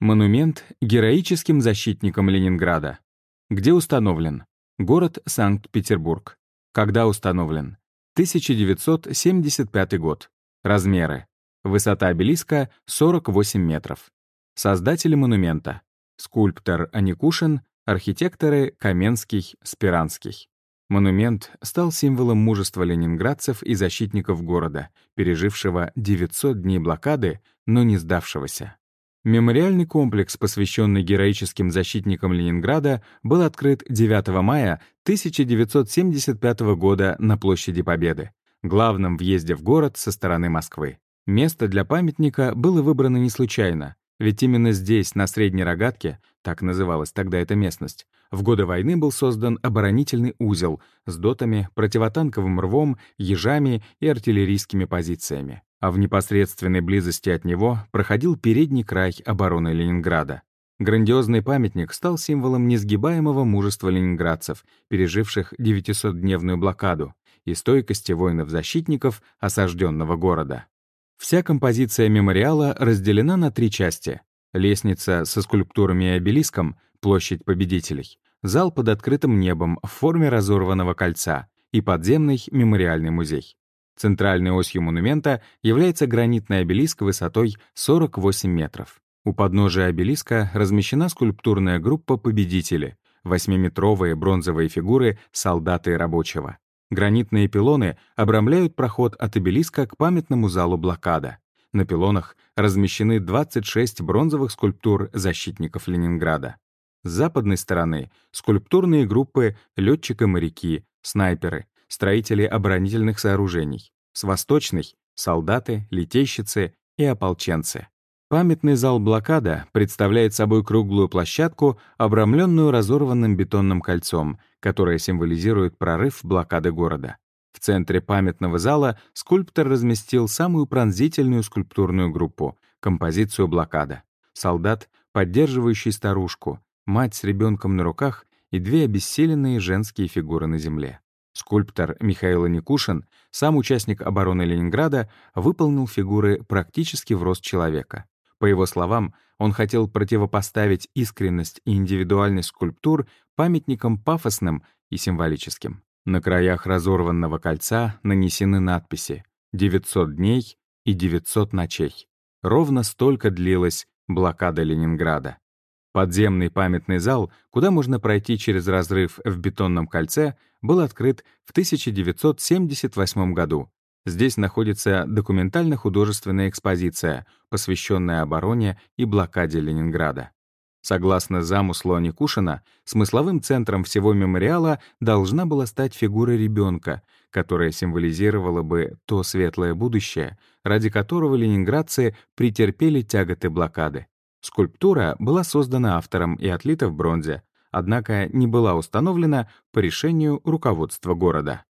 Монумент героическим защитникам Ленинграда. Где установлен? Город Санкт-Петербург. Когда установлен? 1975 год. Размеры. Высота обелиска — 48 метров. Создатели монумента. Скульптор Аникушин, архитекторы Каменский, Спиранский. Монумент стал символом мужества ленинградцев и защитников города, пережившего 900 дней блокады, но не сдавшегося. Мемориальный комплекс, посвященный героическим защитникам Ленинграда, был открыт 9 мая 1975 года на площади Победы, главном въезде в город со стороны Москвы. Место для памятника было выбрано не случайно, ведь именно здесь, на Средней Рогатке, так называлась тогда эта местность, в годы войны был создан оборонительный узел с дотами, противотанковым рвом, ежами и артиллерийскими позициями а в непосредственной близости от него проходил передний край обороны Ленинграда. Грандиозный памятник стал символом несгибаемого мужества ленинградцев, переживших 900-дневную блокаду, и стойкости воинов-защитников осажденного города. Вся композиция мемориала разделена на три части. Лестница со скульптурами и обелиском, площадь победителей, зал под открытым небом в форме разорванного кольца и подземный мемориальный музей. Центральной осью монумента является гранитный обелиск высотой 48 метров. У подножия обелиска размещена скульптурная группа «Победители», восьмиметровые бронзовые фигуры солдата и рабочего. Гранитные пилоны обрамляют проход от обелиска к памятному залу блокада. На пилонах размещены 26 бронзовых скульптур защитников Ленинграда. С западной стороны — скульптурные группы летчика-моряки, снайперы, строители оборонительных сооружений. С восточной — солдаты, летейщицы и ополченцы. Памятный зал блокада представляет собой круглую площадку, обрамленную разорванным бетонным кольцом, которое символизирует прорыв блокады города. В центре памятного зала скульптор разместил самую пронзительную скульптурную группу — композицию блокада. Солдат, поддерживающий старушку, мать с ребенком на руках и две обессиленные женские фигуры на земле. Скульптор Михаил Никушин, сам участник обороны Ленинграда, выполнил фигуры практически в рост человека. По его словам, он хотел противопоставить искренность и индивидуальность скульптур памятникам пафосным и символическим. На краях разорванного кольца нанесены надписи «900 дней» и «900 ночей». Ровно столько длилась блокада Ленинграда. Подземный памятный зал, куда можно пройти через разрыв в бетонном кольце, был открыт в 1978 году. Здесь находится документально-художественная экспозиция, посвященная обороне и блокаде Ленинграда. Согласно замыслу Аникушина, смысловым центром всего мемориала должна была стать фигура ребенка, которая символизировала бы то светлое будущее, ради которого ленинградцы претерпели тяготы блокады. Скульптура была создана автором и отлита в бронзе, однако не была установлена по решению руководства города.